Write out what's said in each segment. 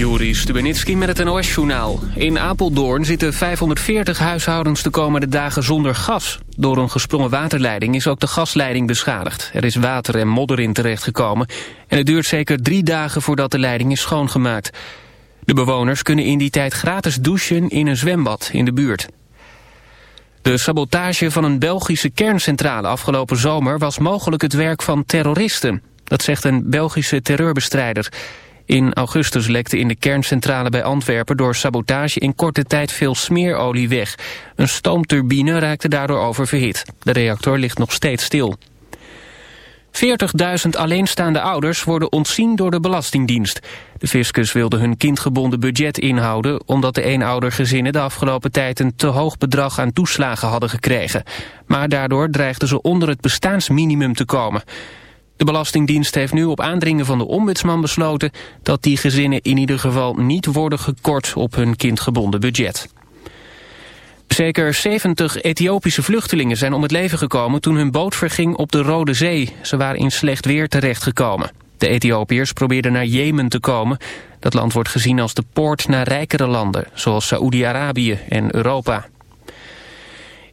Juri Stubenitski met het NOS-journaal. In Apeldoorn zitten 540 huishoudens de komende dagen zonder gas. Door een gesprongen waterleiding is ook de gasleiding beschadigd. Er is water en modder in terechtgekomen. En het duurt zeker drie dagen voordat de leiding is schoongemaakt. De bewoners kunnen in die tijd gratis douchen in een zwembad in de buurt. De sabotage van een Belgische kerncentrale afgelopen zomer... was mogelijk het werk van terroristen. Dat zegt een Belgische terreurbestrijder... In augustus lekte in de kerncentrale bij Antwerpen door sabotage in korte tijd veel smeerolie weg. Een stoomturbine raakte daardoor oververhit. De reactor ligt nog steeds stil. 40.000 alleenstaande ouders worden ontzien door de Belastingdienst. De fiscus wilde hun kindgebonden budget inhouden... omdat de eenoudergezinnen de afgelopen tijd een te hoog bedrag aan toeslagen hadden gekregen. Maar daardoor dreigden ze onder het bestaansminimum te komen. De Belastingdienst heeft nu op aandringen van de ombudsman besloten... dat die gezinnen in ieder geval niet worden gekort op hun kindgebonden budget. Zeker 70 Ethiopische vluchtelingen zijn om het leven gekomen toen hun boot verging op de Rode Zee. Ze waren in slecht weer terechtgekomen. De Ethiopiërs probeerden naar Jemen te komen. Dat land wordt gezien als de poort naar rijkere landen, zoals Saoedi-Arabië en Europa.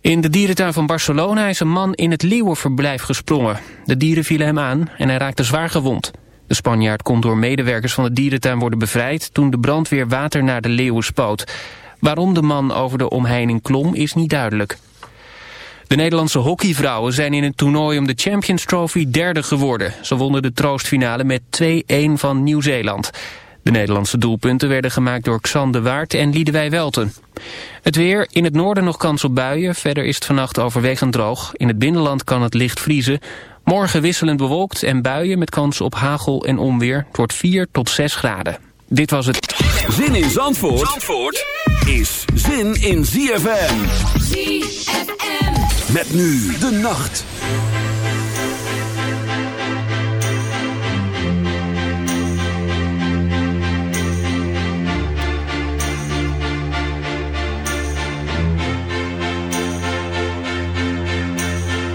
In de dierentuin van Barcelona is een man in het leeuwenverblijf gesprongen. De dieren vielen hem aan en hij raakte zwaar gewond. De Spanjaard kon door medewerkers van de dierentuin worden bevrijd... toen de brandweer water naar de leeuwen spoot. Waarom de man over de omheining klom is niet duidelijk. De Nederlandse hockeyvrouwen zijn in het toernooi om de Champions Trophy derde geworden. Ze wonnen de troostfinale met 2-1 van Nieuw-Zeeland. De Nederlandse doelpunten werden gemaakt door Xander Waard en Liedewij Welten. Het weer, in het noorden nog kans op buien. Verder is het vannacht overwegend droog. In het binnenland kan het licht vriezen. Morgen wisselend bewolkt en buien met kans op hagel en onweer. Het wordt 4 tot 6 graden. Dit was het. Zin in Zandvoort, Zandvoort is zin in ZFM. ZFM. Met nu de nacht.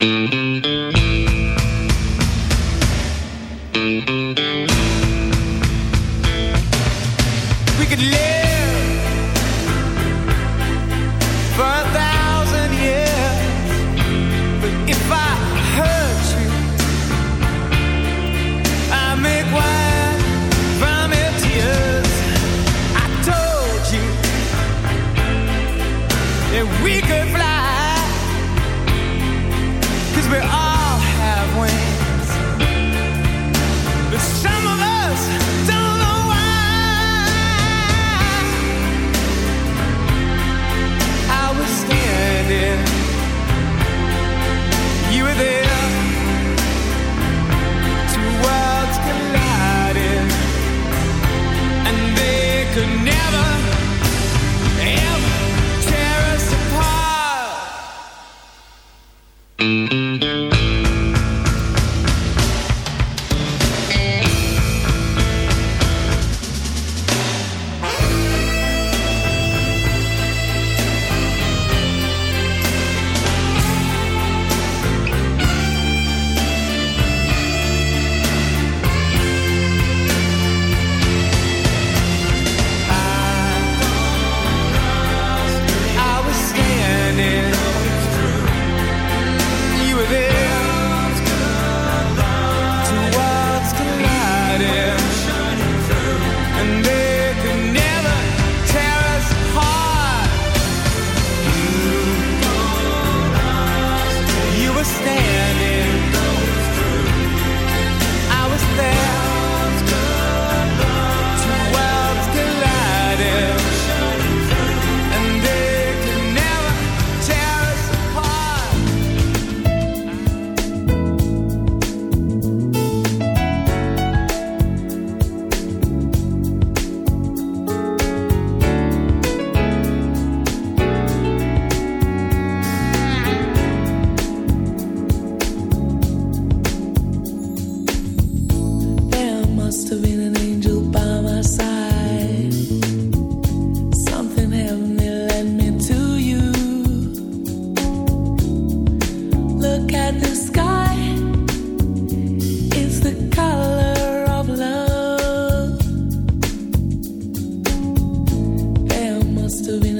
We to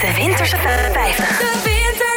De Winterse 50. De winter.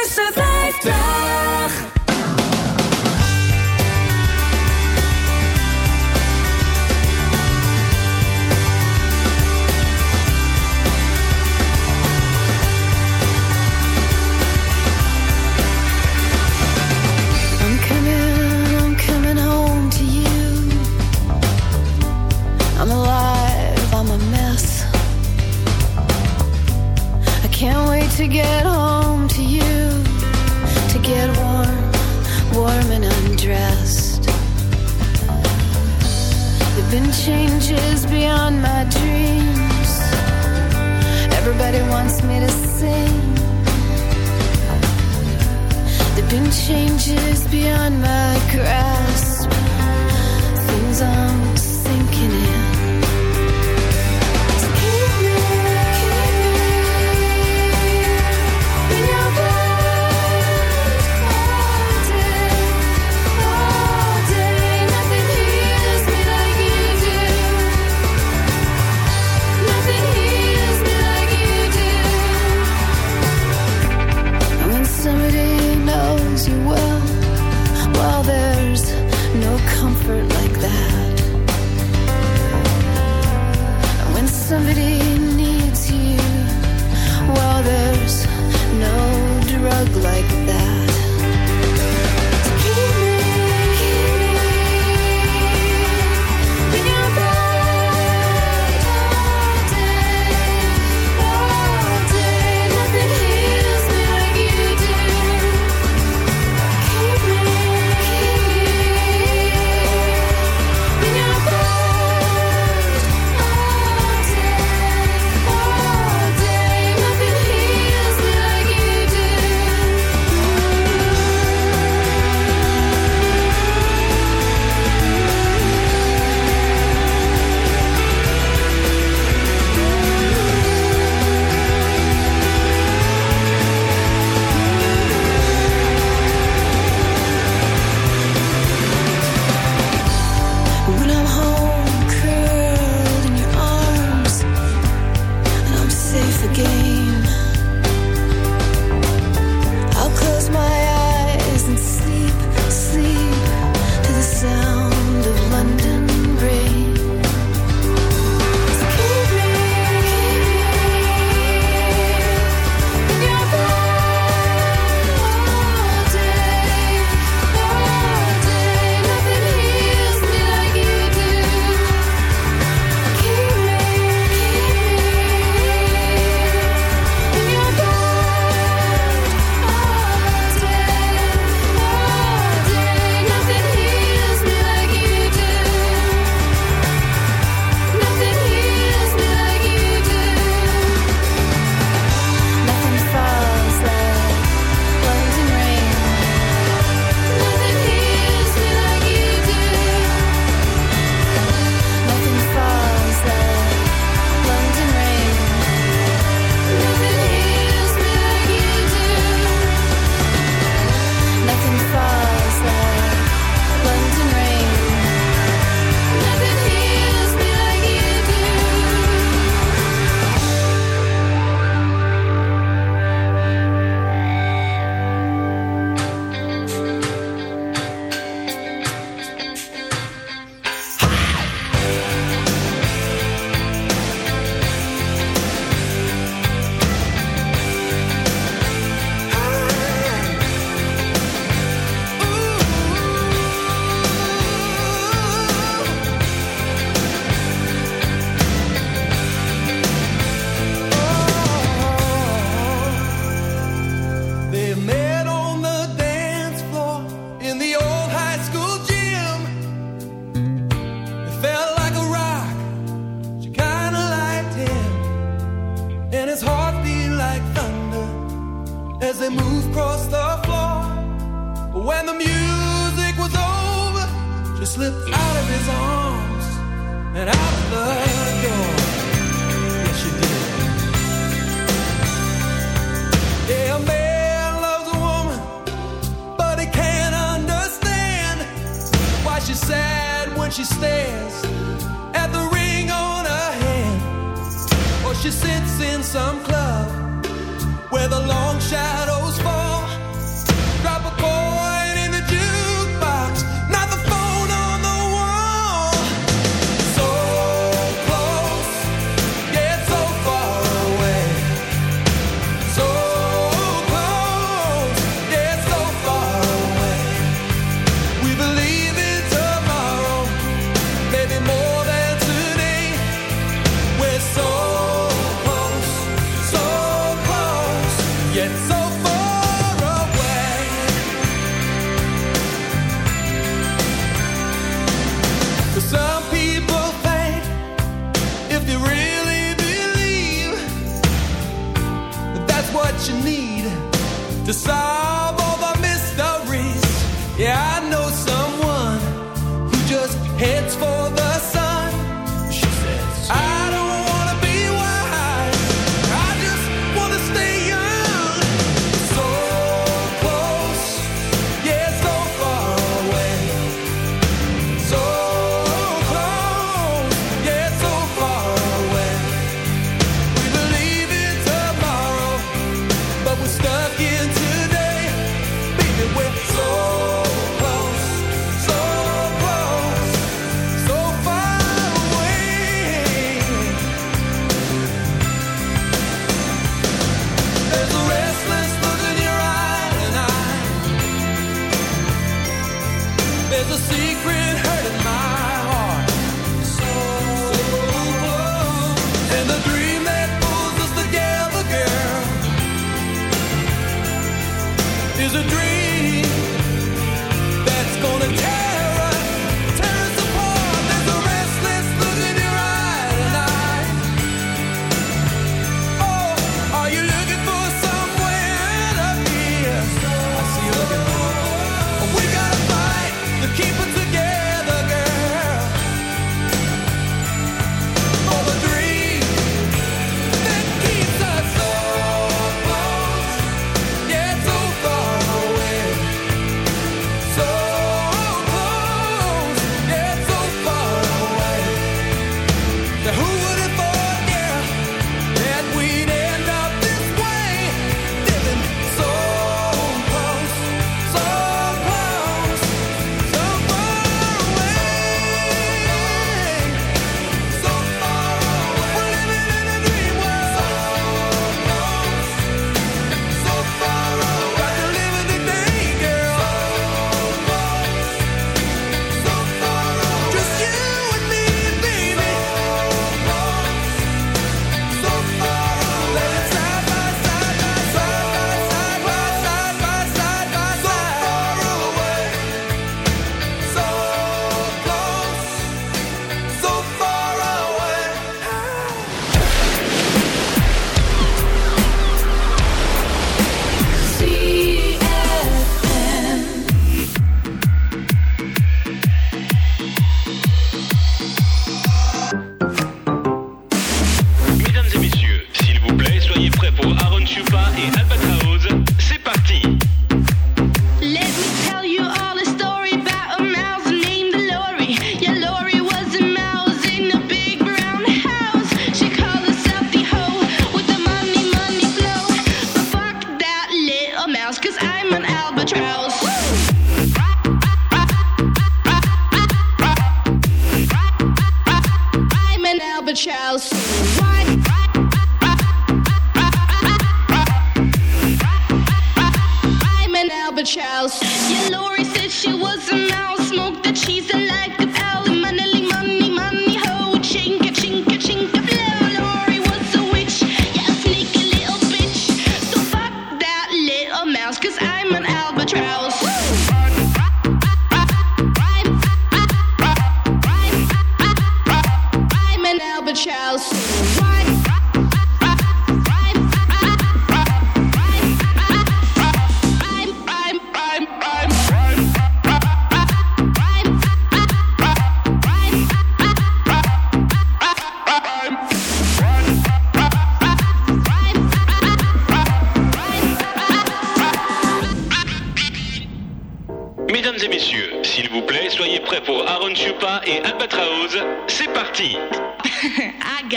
To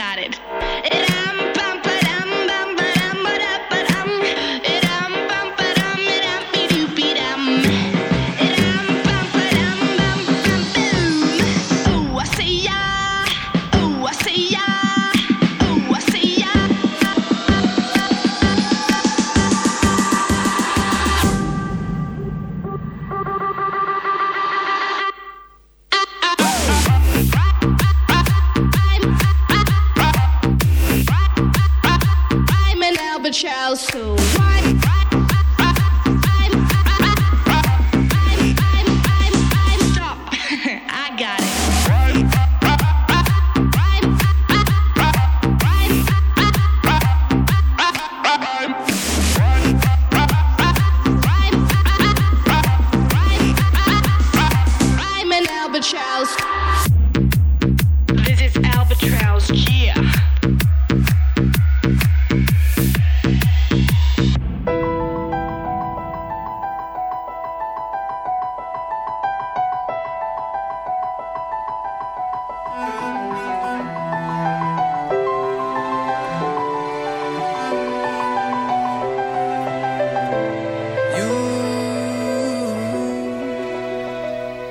got it.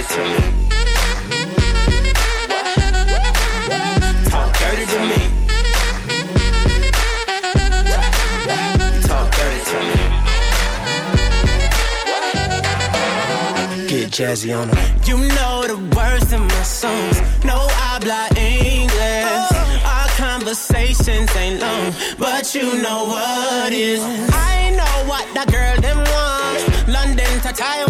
Talk dirty to me. Talk dirty to me. Talk dirty to me. Get jazzy on 'em. You know the words in my songs. No I habla English. Our conversations ain't long, but you know what is. I know what that girl them want. London to Taiwan.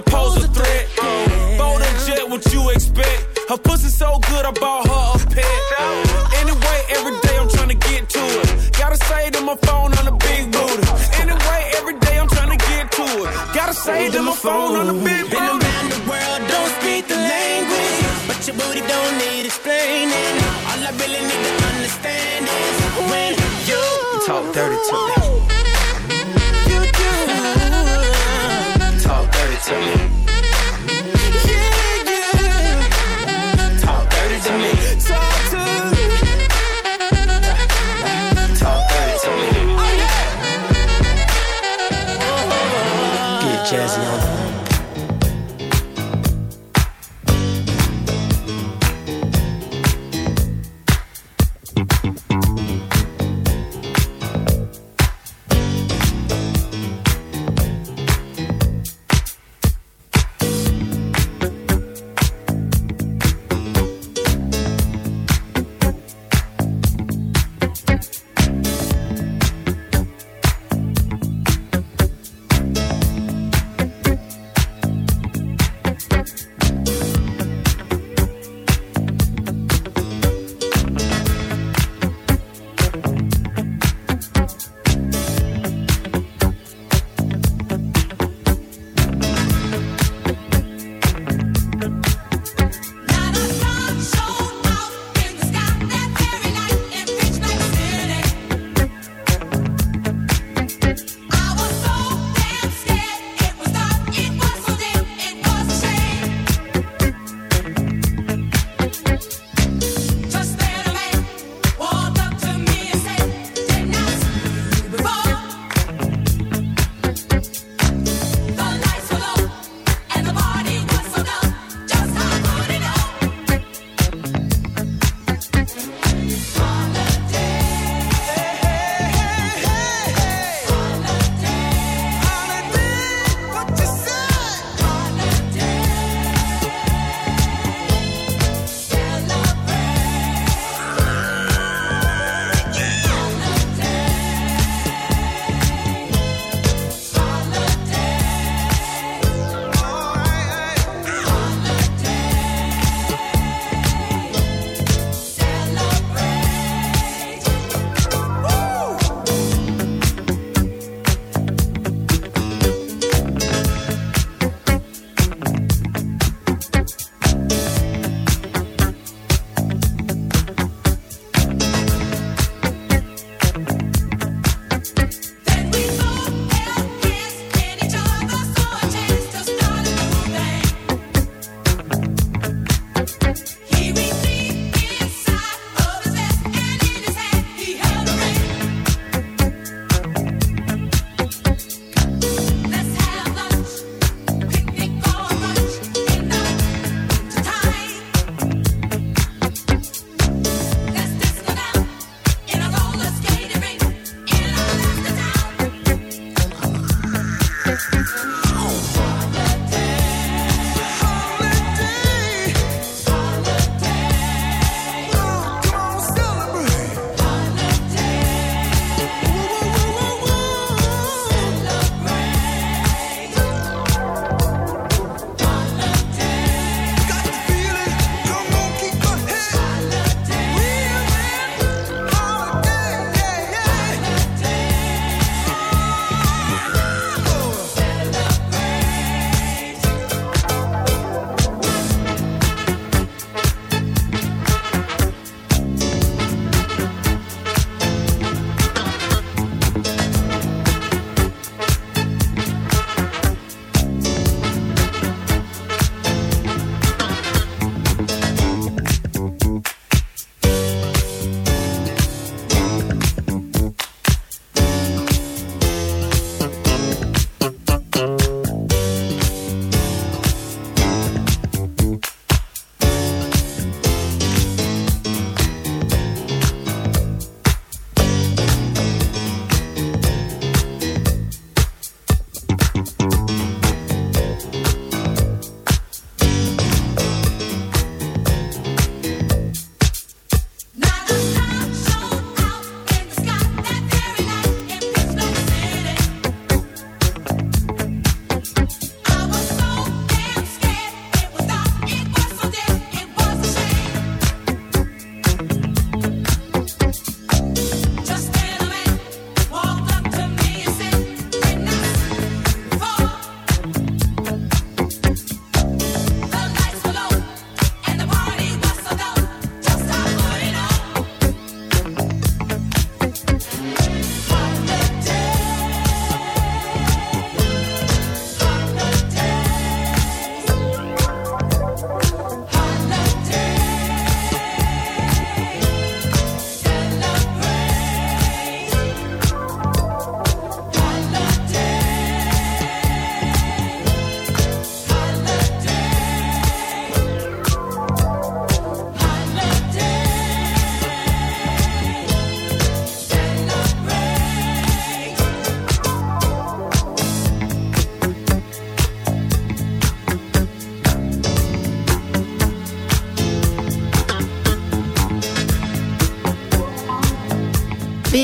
Picture I take,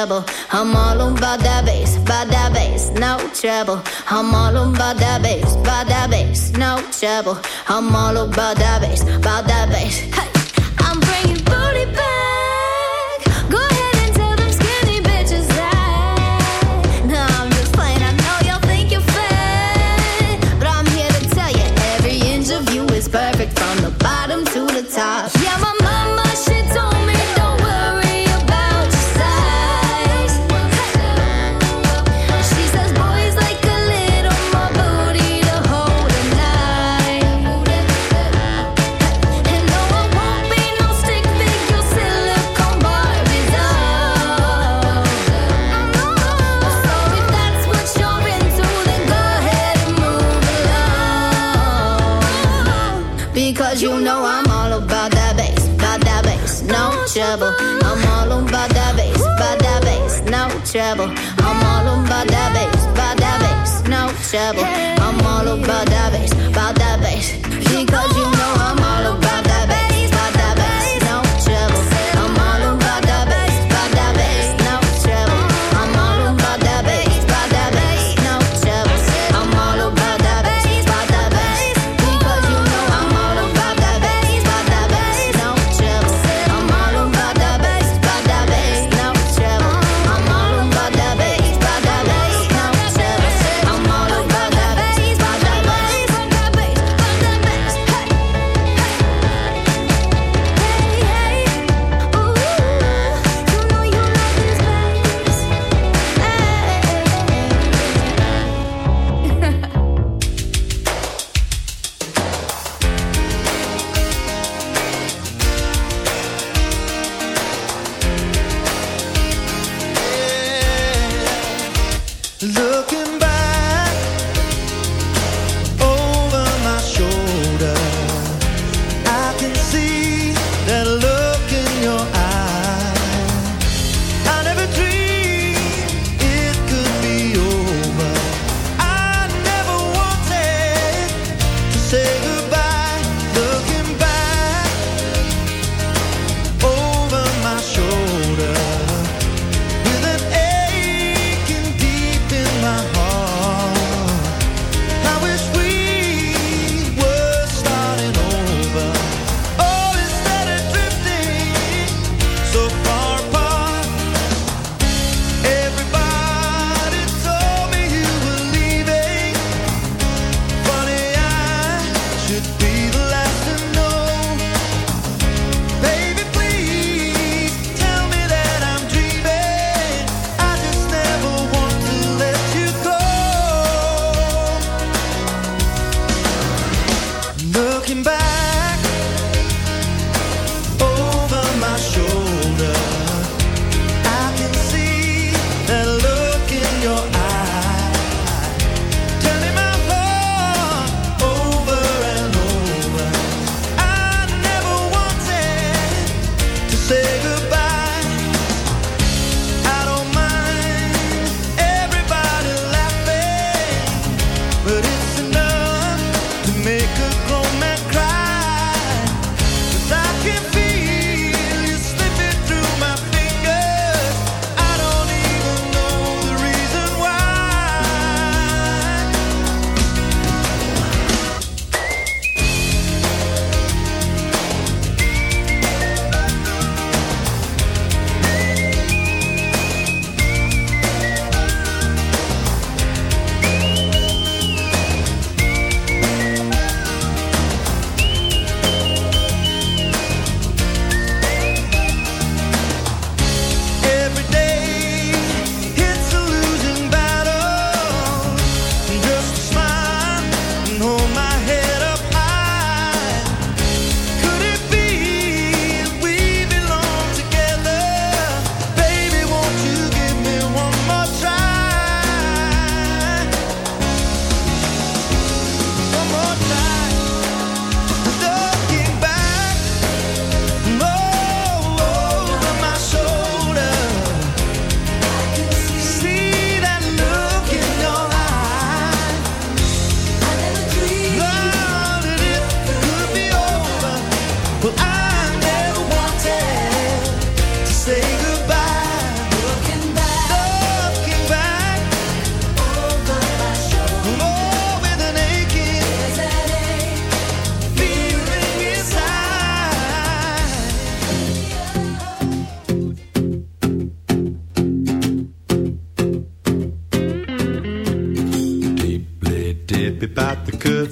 treble. I'm all on by that bass, by that bass, no treble. I'm all on by that bass, by that bass, no treble. I'm all on by that bass, by that bass. Hey.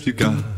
you got.